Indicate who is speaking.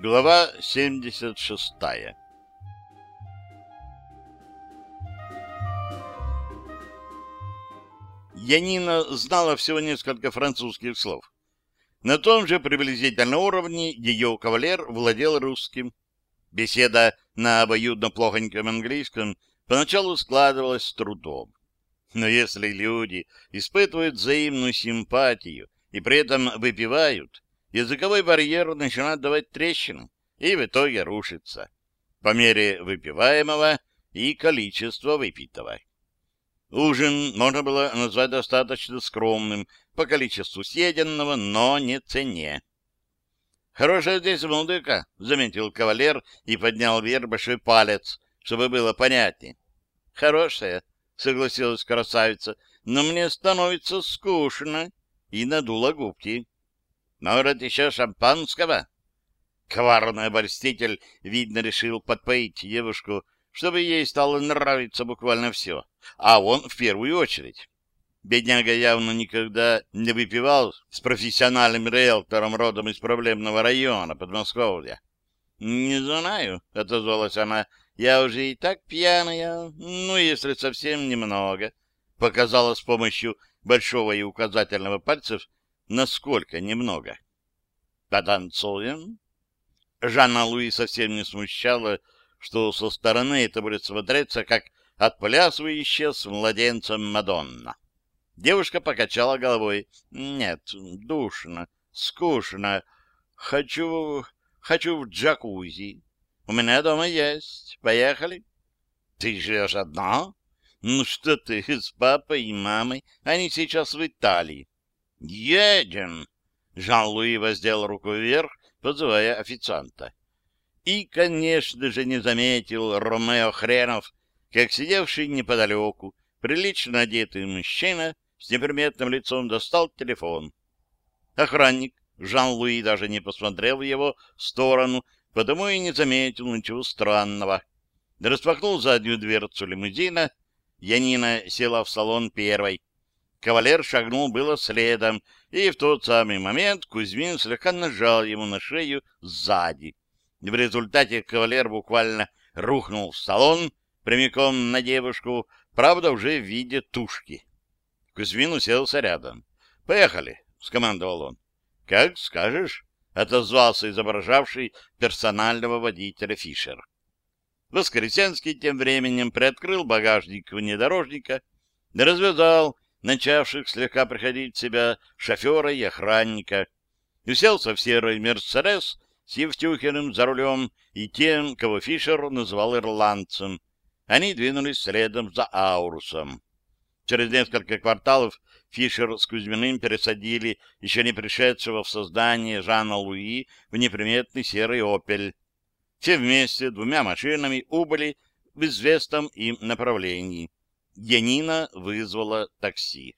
Speaker 1: Глава 76 Янина знала всего несколько французских слов. На том же приблизительном уровне ее кавалер владел русским. Беседа на обоюдно плохоньком английском поначалу складывалась с трудом. Но если люди испытывают взаимную симпатию и при этом выпивают, языковой барьер начинает давать трещины и в итоге рушится по мере выпиваемого и количества выпитого. Ужин можно было назвать достаточно скромным по количеству съеденного, но не цене. «Хорошая здесь музыка», — заметил кавалер и поднял вверх большой палец, чтобы было понятнее. «Хорошая», — согласилась красавица, — «но мне становится скучно», и надула губки. «Может, еще шампанского?» Коварный обольститель, видно, решил подпоить девушку, чтобы ей стало нравиться буквально все, а он в первую очередь. Бедняга явно никогда не выпивал с профессиональным риэлтором родом из проблемного района Подмосковья. — Не знаю, — отозвалась она, — я уже и так пьяная, ну, если совсем немного. Показала с помощью большого и указательного пальцев, насколько немного. — Потанцуем? Жанна Луи совсем не смущала, что со стороны это будет смотреться, как отплясывающая с младенцем Мадонна. Девушка покачала головой. «Нет, душно, скучно. Хочу... хочу в джакузи. У меня дома есть. Поехали?» «Ты живешь одна?» «Ну что ты, с папой и мамой. Они сейчас в Италии». «Едем!» Жан-Луи воздел руку вверх, подзывая официанта. И, конечно же, не заметил Ромео Хренов, как сидевший неподалеку, прилично одетый мужчина с неприметным лицом достал телефон. Охранник Жан-Луи даже не посмотрел в его сторону, потому и не заметил ничего странного. Распахнул заднюю дверцу лимузина, Янина села в салон первой. Кавалер шагнул было следом, и в тот самый момент Кузьмин слегка нажал ему на шею сзади. В результате кавалер буквально рухнул в салон прямиком на девушку, правда, уже в виде тушки. Кузьмин уселся рядом. «Поехали!» — скомандовал он. «Как скажешь!» — отозвался изображавший персонального водителя Фишер. Воскресенский тем временем приоткрыл багажник внедорожника, развязал начавших слегка приходить в себя шофера и охранника, уселся в серый «Мерседес» с Евтюхиным за рулем и тем, кого Фишер называл ирландцем. Они двинулись следом за Аурусом. Через несколько кварталов Фишер с Кузьминым пересадили еще не пришедшего в создание Жана Луи в неприметный серый «Опель». Все вместе двумя машинами убыли в известном им направлении. Янина вызвала такси.